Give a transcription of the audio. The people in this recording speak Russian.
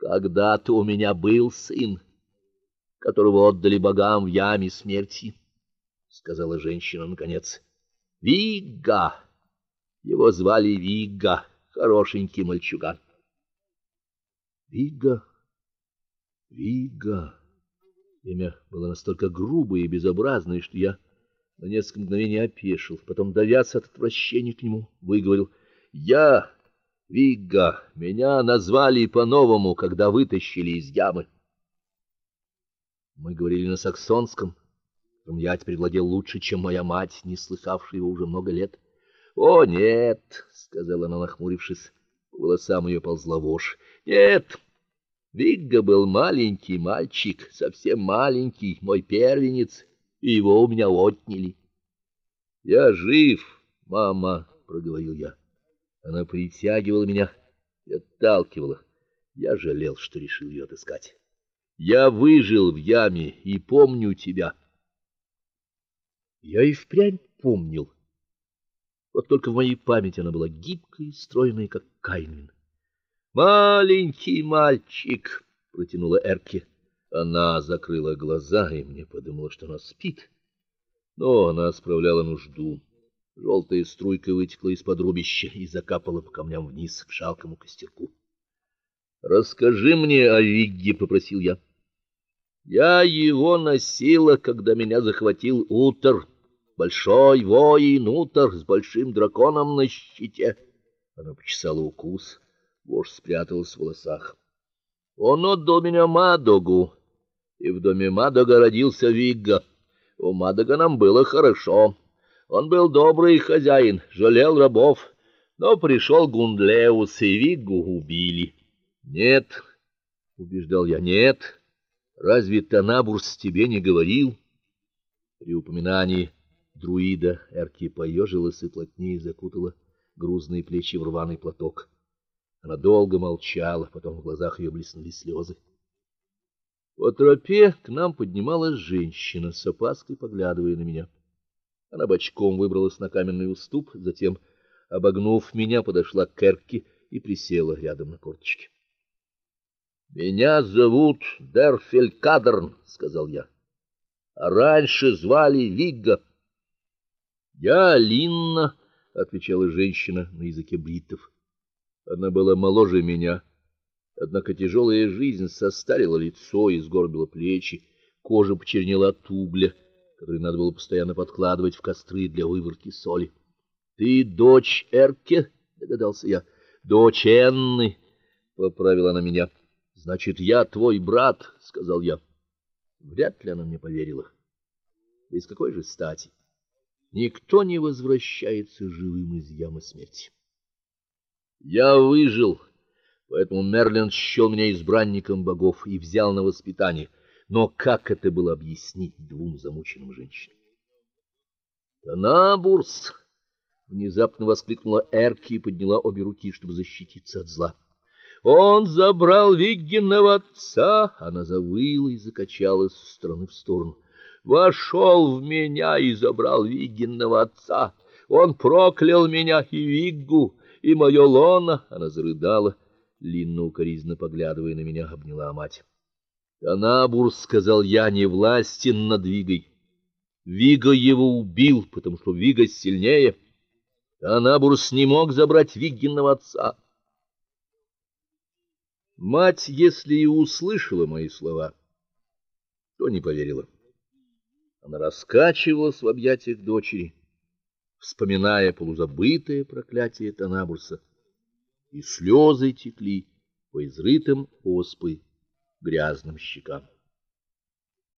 Когда-то у меня был сын, которого отдали богам в яме смерти, сказала женщина наконец. Вигга. Его звали Вигга, хорошенький мальчуган. Вигга. Вигга. Имя было настолько грубое и безобразное, что я на несколько мгновений опешил, потом, давясь от отвращения к нему, выговорил: "Я Вигга, меня назвали по-новому, когда вытащили из ямы". Мы говорили на саксонском, которым я теперь владел лучше, чем моя мать, не слыхавшая его уже много лет. "О, нет", сказала она, нахмурившись. По волосам ее ползла вошь. "Нет, Вигга был маленький мальчик, совсем маленький, мой первенец, и его у меня отняли. Я жив, мама, проговорил я. Она притягивала меня и отталкивала. Я жалел, что решил ее отыскать. Я выжил в яме и помню тебя. Я и впрямь помнил. Вот только в моей памяти она была гибкой стройной, как Каин. Маленький мальчик, протянула Эрки. Она закрыла глаза, и мне подумалось, что она спит. Но она справляла нужду. Желтая струйка вытекла из-под рубища и закапала по камням вниз к жалкому костерку. Расскажи мне о Вигге, попросил я. Я его носила, когда меня захватил Утер, большой воин Утер с большим драконом на щите. Она почесала укус. Вошь спряталась в волосах. Он отдал меня Мадогу, и в доме Мадога родился Вигга. У Мадога нам было хорошо. Он был добрый хозяин, жалел рабов, но пришел Гундлеус и Виггу убили. Нет, убеждал я, нет. Разве Танабурс тебе не говорил? При упоминании друида Эрки поежилась и плотнее закутала грузные плечи в рваный платок. Она долго молчала, потом в глазах ее блеснули слезы. По тропе к нам поднималась женщина с опаской поглядывая на меня. Она бочком выбралась на каменный уступ, затем, обогнув меня, подошла к Керке и присела рядом на корточки. Меня зовут Дерфелькадерн, сказал я. А раньше звали Вигга. Я Линна, отвечала женщина на языке бриттов. Она была моложе меня, однако тяжелая жизнь состарила лицо и сгорбила плечи, кожа почернела от угля, который надо было постоянно подкладывать в костры для выворки соли. Ты дочь Эрке, догадался я. Дочь Энны, поправила она меня. Значит, я твой брат, сказал я. Вряд ли она мне поверила. Да из какой же стати? Никто не возвращается живым из ямы смерти. Я выжил, поэтому Мерлин счел меня избранником богов и взял на воспитание. Но как это было объяснить двум замученным женщинам? Танабурс внезапно воскликнула Эрки и подняла обе руки, чтобы защититься от зла. Он забрал Виггиного отца, она завыла и закачалась с стороны в сторону. Вошел в меня и забрал Виггиного отца. Он проклял меня и Виггу и мое лоно, она зарыдала, Линна укоризненно поглядывая на меня, обняла мать. Танабур сказал я не властен над Вигой. Вига его убил, потому что Вига сильнее. Танабурс не мог забрать Виггиного отца. Мать, если и услышала мои слова, то не поверила. Она раскачивалась в объятиях дочери вспоминая полузабытое проклятие Танабурса, и слезы текли по изрытым оспой грязным щекам.